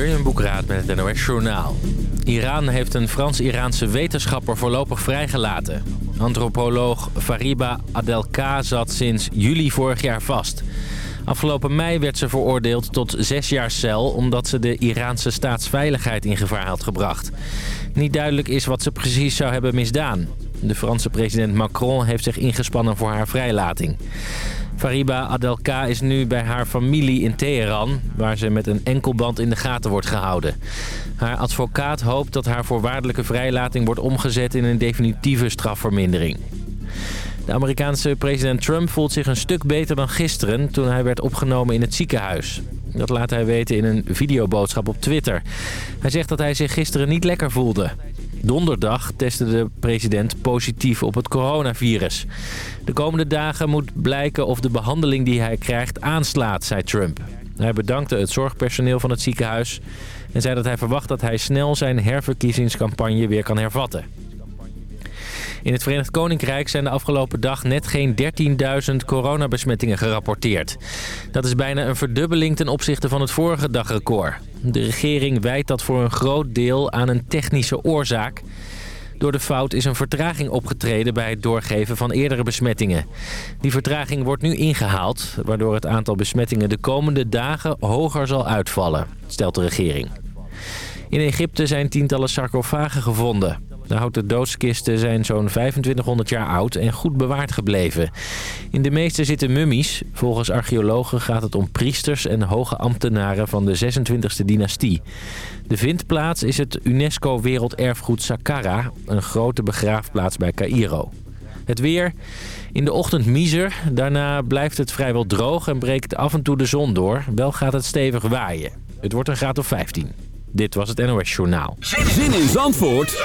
Jurjen Boekraat met het NOS Journaal. Iran heeft een Frans-Iraanse wetenschapper voorlopig vrijgelaten. Antropoloog Fariba Adelka zat sinds juli vorig jaar vast. Afgelopen mei werd ze veroordeeld tot zes jaar cel... omdat ze de Iraanse staatsveiligheid in gevaar had gebracht. Niet duidelijk is wat ze precies zou hebben misdaan. De Franse president Macron heeft zich ingespannen voor haar vrijlating. Fariba Adelka is nu bij haar familie in Teheran... waar ze met een enkelband in de gaten wordt gehouden. Haar advocaat hoopt dat haar voorwaardelijke vrijlating wordt omgezet... in een definitieve strafvermindering. De Amerikaanse president Trump voelt zich een stuk beter dan gisteren... toen hij werd opgenomen in het ziekenhuis. Dat laat hij weten in een videoboodschap op Twitter. Hij zegt dat hij zich gisteren niet lekker voelde. Donderdag testte de president positief op het coronavirus. De komende dagen moet blijken of de behandeling die hij krijgt aanslaat, zei Trump. Hij bedankte het zorgpersoneel van het ziekenhuis... en zei dat hij verwacht dat hij snel zijn herverkiezingscampagne weer kan hervatten. In het Verenigd Koninkrijk zijn de afgelopen dag net geen 13.000 coronabesmettingen gerapporteerd. Dat is bijna een verdubbeling ten opzichte van het vorige dagrecord. De regering wijt dat voor een groot deel aan een technische oorzaak. Door de fout is een vertraging opgetreden bij het doorgeven van eerdere besmettingen. Die vertraging wordt nu ingehaald, waardoor het aantal besmettingen de komende dagen hoger zal uitvallen, stelt de regering. In Egypte zijn tientallen sarcofagen gevonden. De houten doodskisten zijn zo'n 2500 jaar oud en goed bewaard gebleven. In de meeste zitten mummies. Volgens archeologen gaat het om priesters en hoge ambtenaren van de 26e dynastie. De vindplaats is het UNESCO Werelderfgoed Saqqara, een grote begraafplaats bij Cairo. Het weer. In de ochtend miser. Daarna blijft het vrijwel droog en breekt af en toe de zon door. Wel gaat het stevig waaien. Het wordt een graad of 15. Dit was het NOS Journaal. Zin in Zandvoort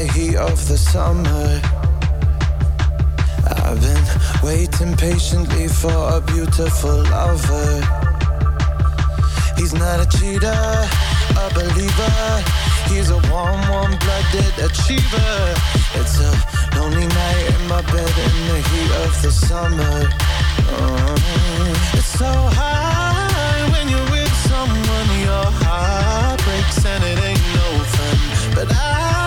The heat of the summer. I've been waiting patiently for a beautiful lover. He's not a cheater, a believer. He's a warm, warm blooded achiever. It's a lonely night in my bed in the heat of the summer. Uh, it's so high when you're with someone, your heart breaks and it ain't no fun. But I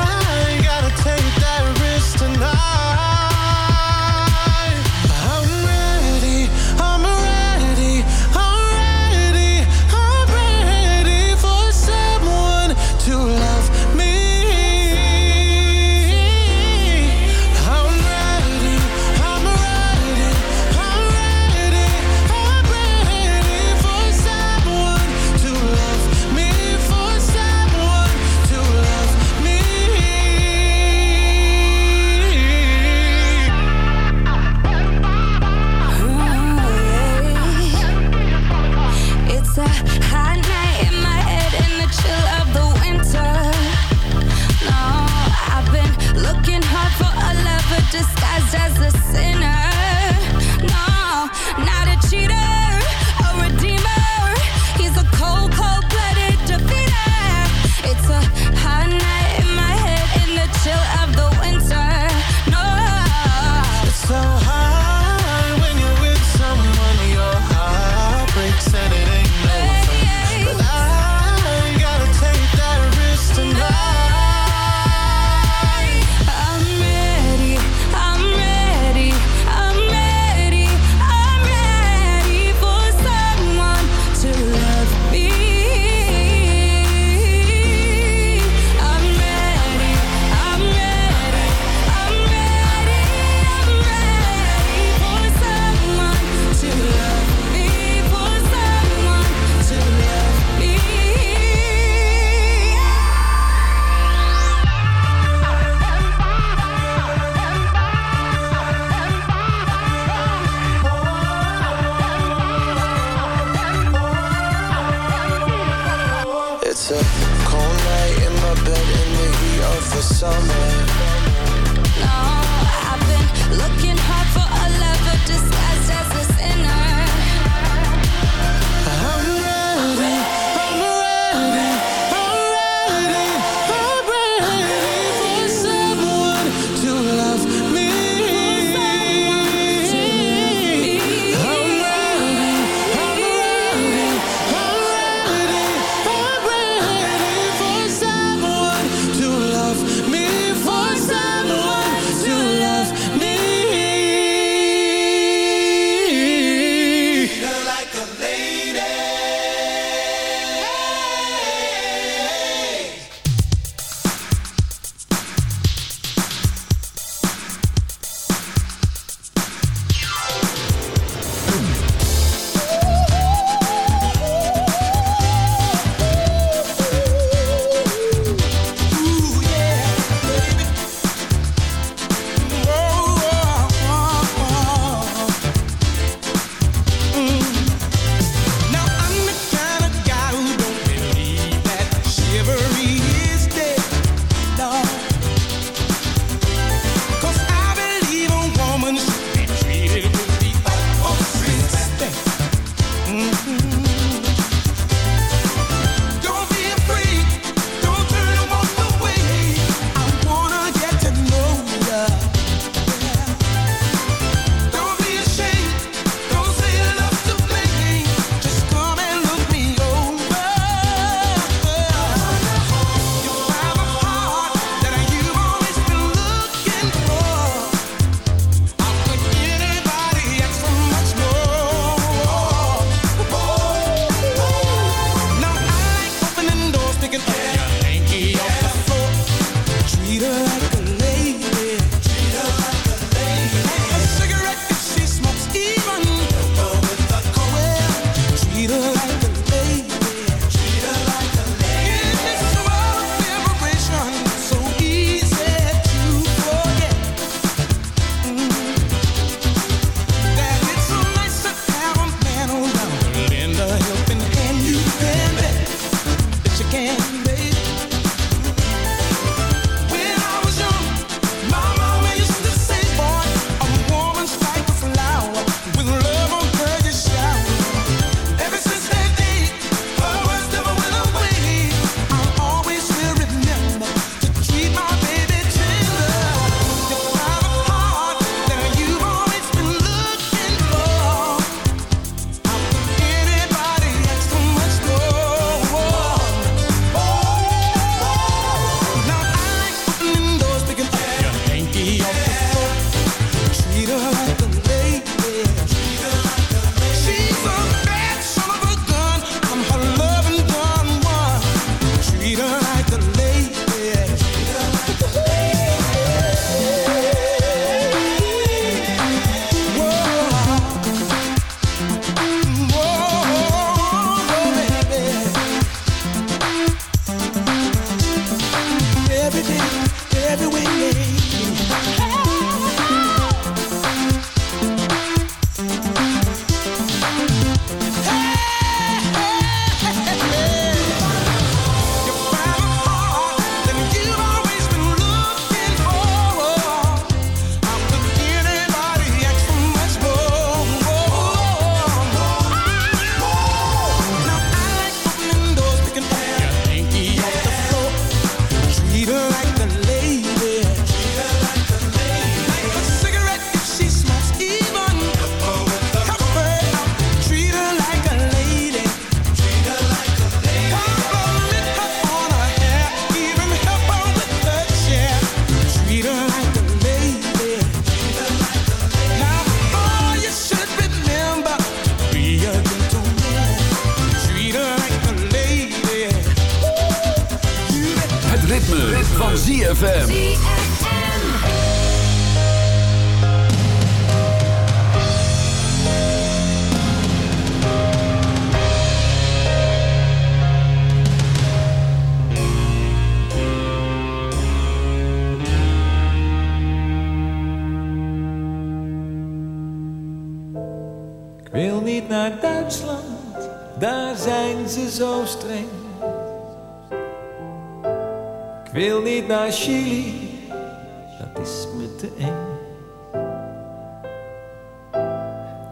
dat is me te eng.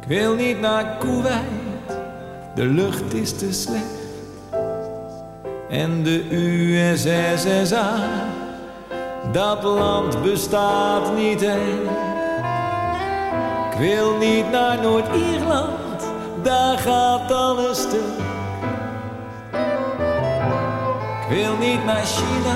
Ik wil niet naar Kuwait, de lucht is te slecht. En de USSSA, dat land bestaat niet echt. Ik wil niet naar Noord-Ierland, daar gaat alles stuk. Ik wil niet naar China,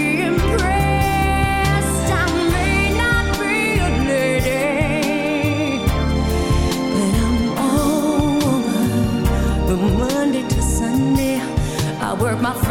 work my fingers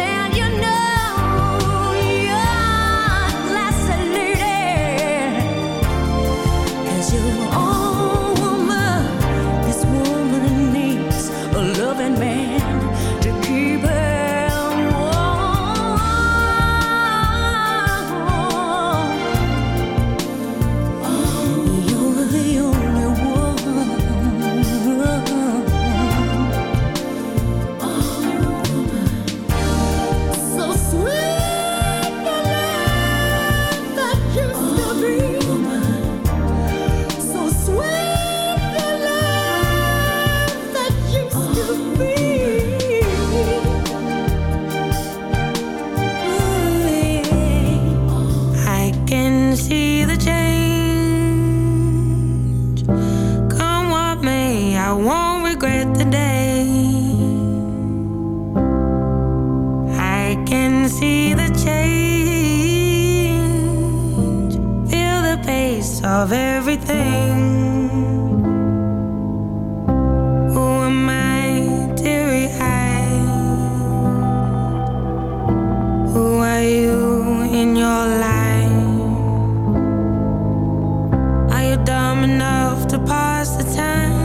pass the time?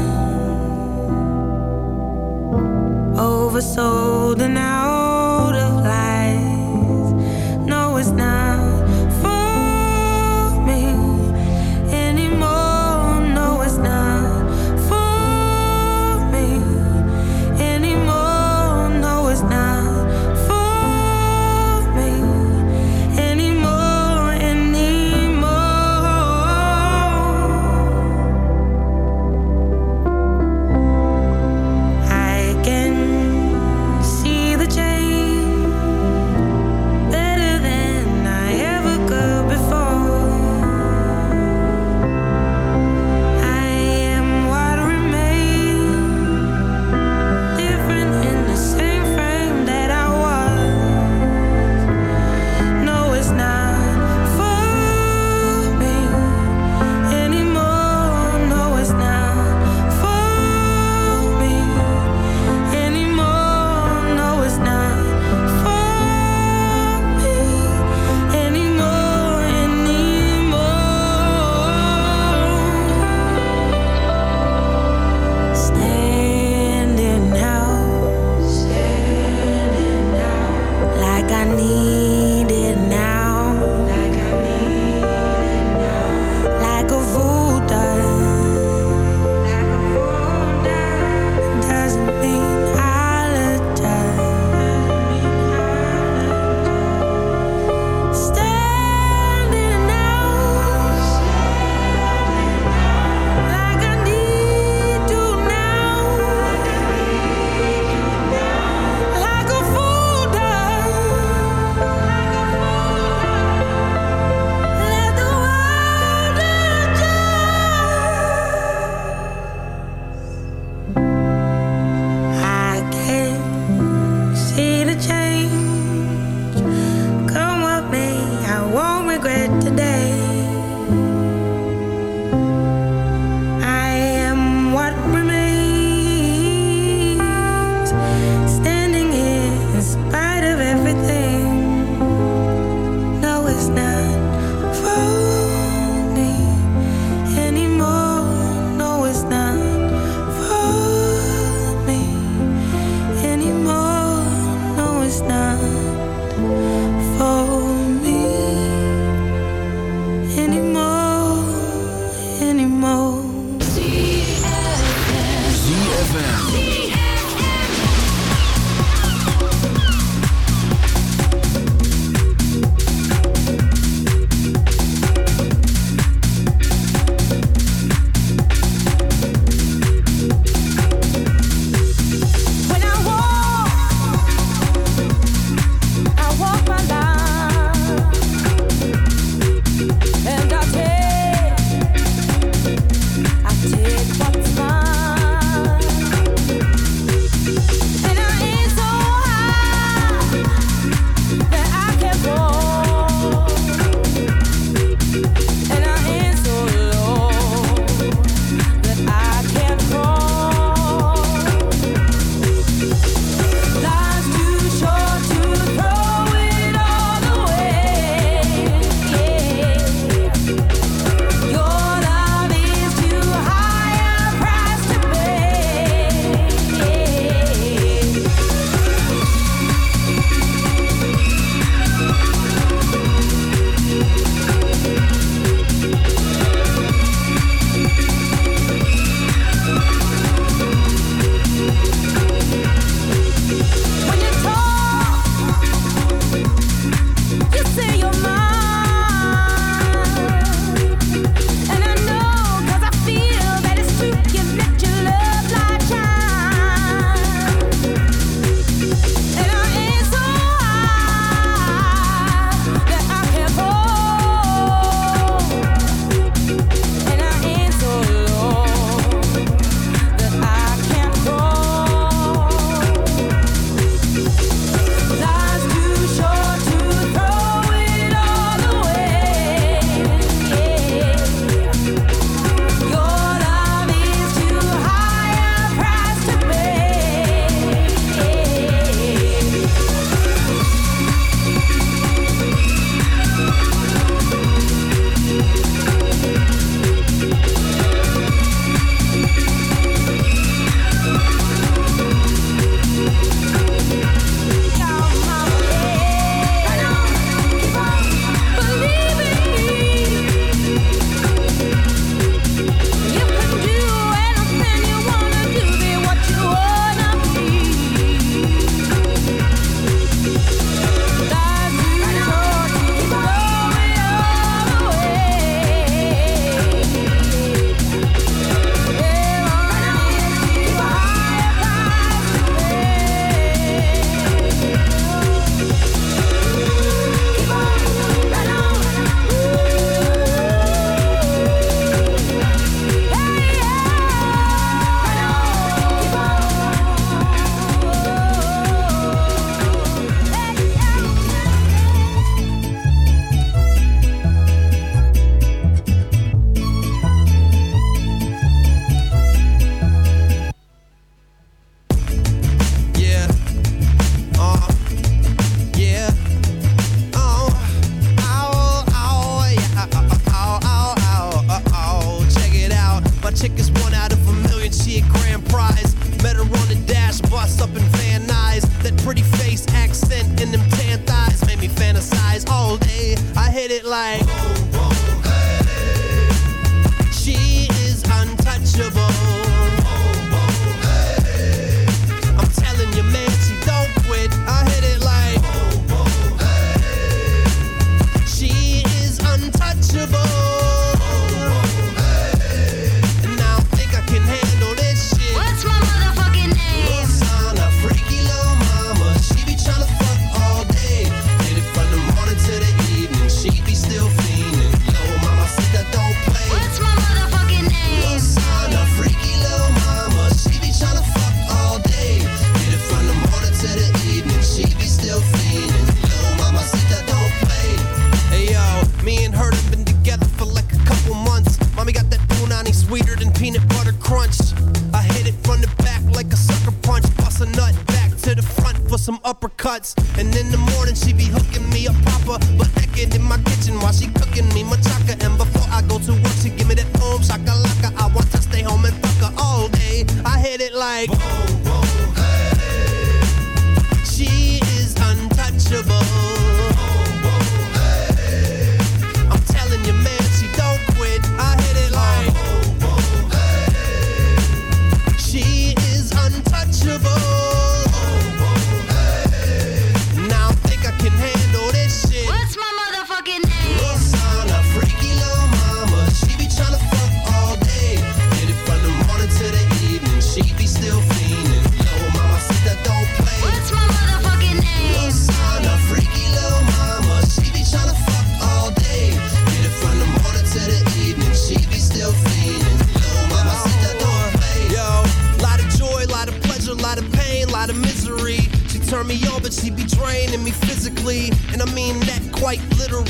Oversold and out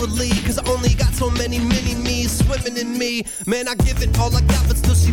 Cause I only got so many mini me's swimming in me. Man, I give it all I got, but still she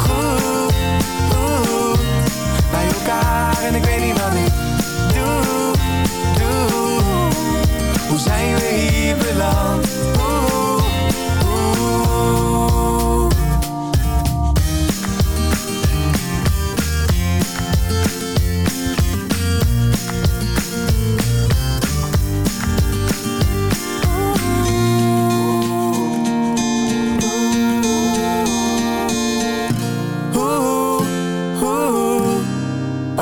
elkaar en ik weet niet wat ik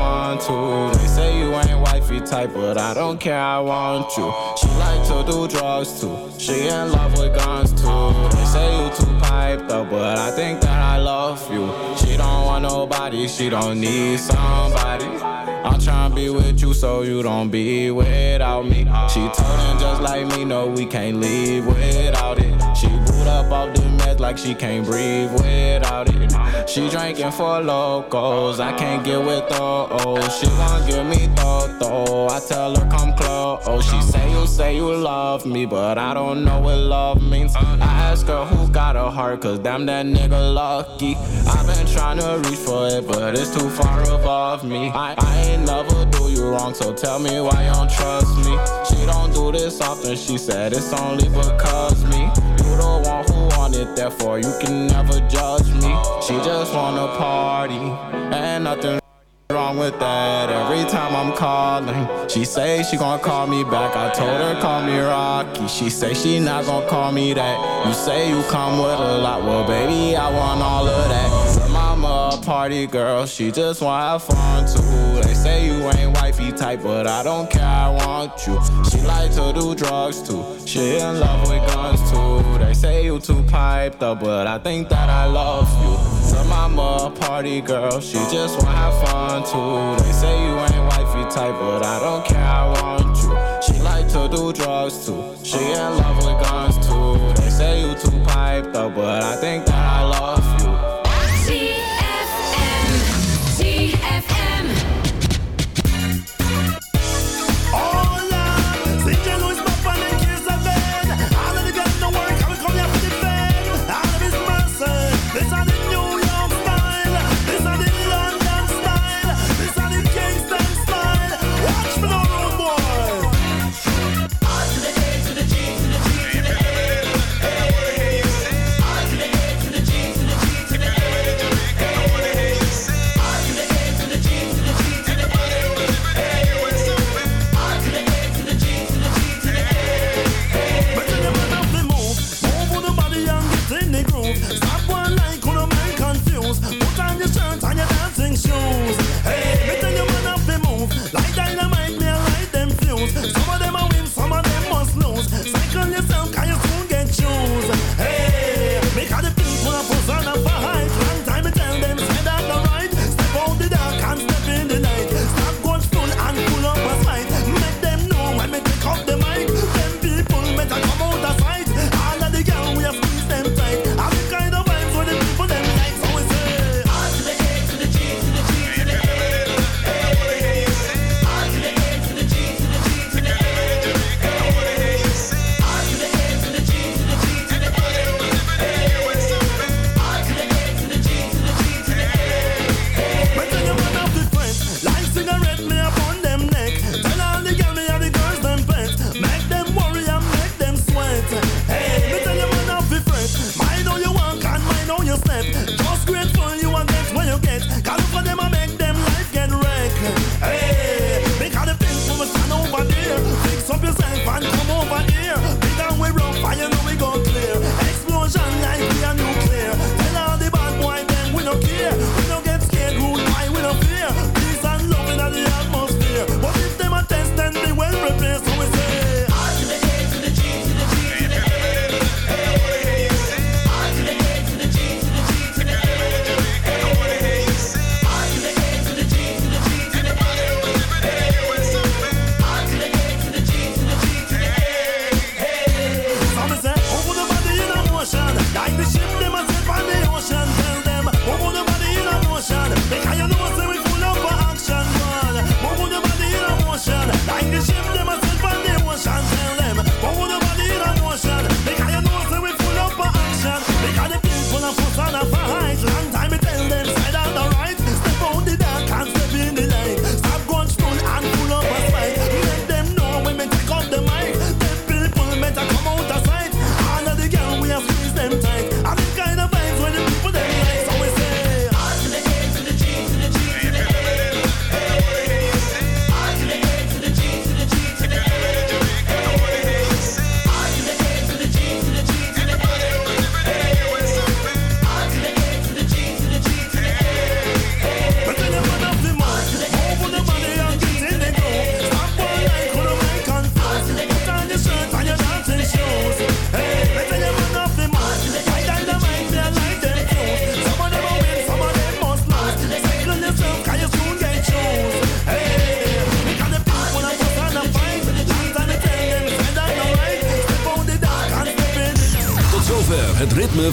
Fun too. They say you ain't wifey type, but I don't care, I want you. She like to do drugs too. She in love with guns too. They say you too piped up, but I think that I love you. She don't want nobody, she don't need somebody. I'm tryna be with you so you don't be without me. She told him just like me, no, we can't leave without it. She boot up off the meds like she can't breathe without it. She drinking for locals, I can't get with those. She gon' give me though, I tell her come close. She say you say you love me, but I don't know what love means. I ask her who got a heart, cause damn that nigga lucky. I've been trying to reach for it, but it's too far above me. I, I ain't never do you wrong, so tell me why you don't trust me. She don't do this often, she said it's only because me. It, therefore you can never judge me. She just wanna party, and nothing wrong with that. Every time I'm calling, she say she gonna call me back. I told her call me Rocky. She say she not gonna call me that. You say you come with a lot, well baby I want all of that. Your mama a party girl, she just wanna have fun too. They say you ain't wifey type, but I don't care. I want you. She like to do drugs too. She in love with guns too. Say you too piped up, but I think that I love you. So mama a party girl, she just wanna have fun too. They say you ain't wifey type, but I don't care, I want you. She like to do drugs too. She in love with guns too. They say you too piped up, but I think that I love you.